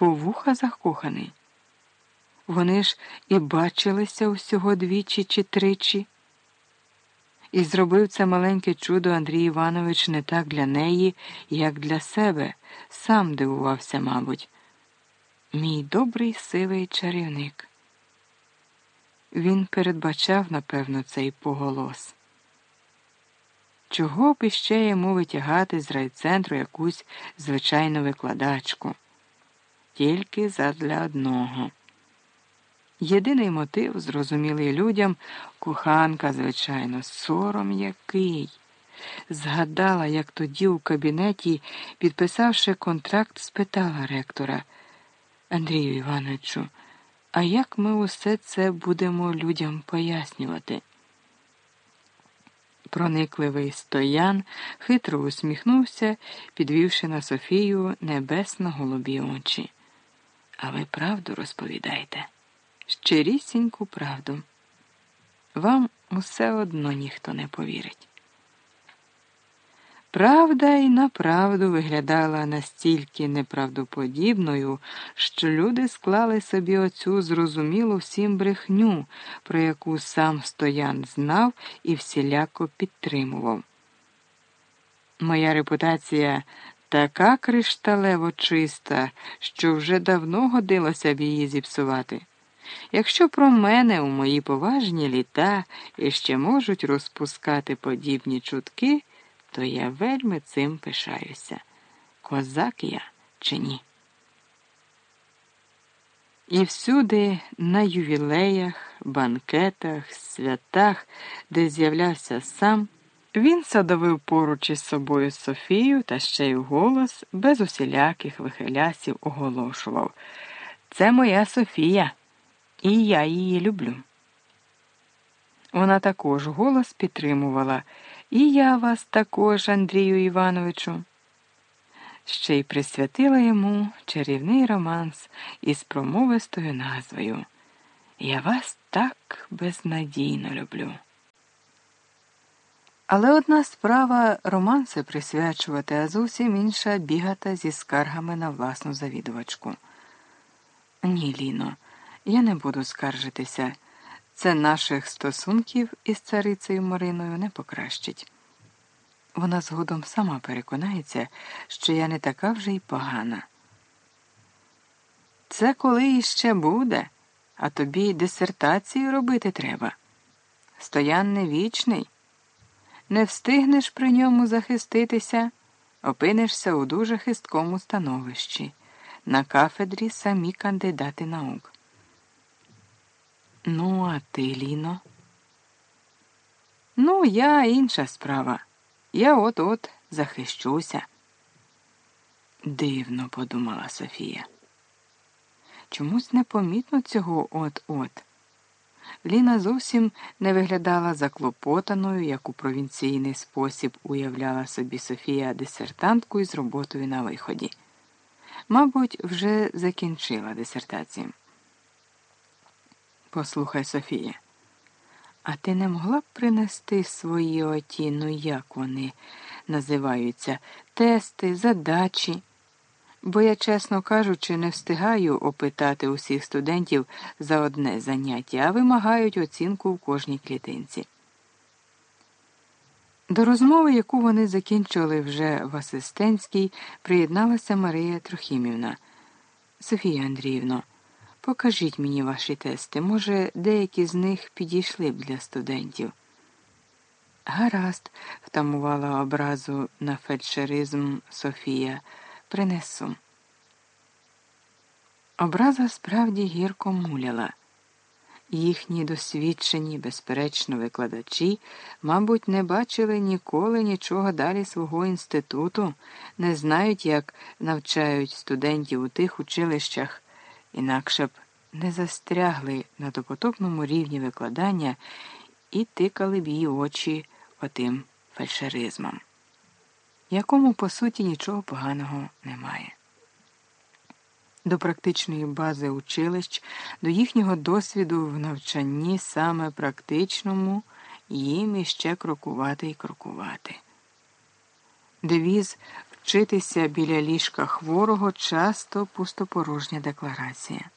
по вуха закоханий. Вони ж і бачилися усього двічі чи тричі. І зробив це маленьке чудо Андрій Іванович не так для неї, як для себе, сам дивувався, мабуть. Мій добрий сивий чарівник. Він передбачав, напевно, цей поголос. Чого б іще йому витягати з райцентру якусь звичайну викладачку? Тільки задля одного. Єдиний мотив, зрозумілий людям, коханка, звичайно, сором який. Згадала, як тоді у кабінеті, підписавши контракт, спитала ректора Андрію Івановичу, а як ми усе це будемо людям пояснювати? Проникливий стоян хитро усміхнувся, підвівши на Софію небесно голубі очі. А ви правду розповідайте, щирісіньку правду. Вам усе одно ніхто не повірить. Правда й направду виглядала настільки неправдоподібною, що люди склали собі оцю зрозумілу всім брехню, про яку сам стоян знав і всіляко підтримував. Моя репутація така кришталево чиста, що вже давно годилося б її зіпсувати. Якщо про мене у мої поважні літа іще можуть розпускати подібні чутки то я вельми цим пишаюся. Козак я чи ні? І всюди, на ювілеях, банкетах, святах, де з'являвся сам, він садовив поруч із собою Софію та ще й голос без усіляких вихилясів оголошував. Це моя Софія, і я її люблю. Вона також голос підтримувала. І я вас також, Андрію Івановичу. Ще й присвятила йому чарівний романс із промовистою назвою Я вас так безнадійно люблю. Але одна справа романси присвячувати, а зовсім інша бігати зі скаргами на власну завідувачку. Ні, Ліно, я не буду скаржитися. Це наших стосунків із царицею Мариною не покращить. Вона згодом сама переконається, що я не така вже й погана. Це коли іще буде, а тобі дисертацію робити треба. Стоян не вічний. Не встигнеш при ньому захиститися, опинишся у дуже хисткому становищі. На кафедрі самі кандидати наук. Ну, а ти, Ліно? Ну, я інша справа. Я от-от захищуся. Дивно, подумала Софія. Чомусь непомітно цього от-от. Ліна зовсім не виглядала заклопотаною, як у провінційний спосіб уявляла собі Софія дисертантку із роботою на виході. Мабуть, вже закінчила дисертацію. Послухай, Софія, а ти не могла б принести свої оті, ну як вони називаються, тести, задачі? Бо я, чесно кажучи, не встигаю опитати усіх студентів за одне заняття, а вимагають оцінку в кожній клітинці. До розмови, яку вони закінчили вже в асистентській, приєдналася Марія Трохімівна. Софія Андріївно. Покажіть мені ваші тести. Може, деякі з них підійшли б для студентів. Гаразд, втамувала образу на фельдшеризм Софія. Принесу. Образа справді гірко муляла. Їхні досвідчені, безперечно, викладачі, мабуть, не бачили ніколи нічого далі свого інституту, не знають, як навчають студентів у тих училищах інакше б не застрягли на допотопному рівні викладання і тикали б її очі отим фальшеризмом, якому, по суті, нічого поганого немає. До практичної бази училищ, до їхнього досвіду в навчанні саме практичному їм іще крокувати і крокувати. Девіз вчитися біля ліжка хворого часто пустопорожня декларація.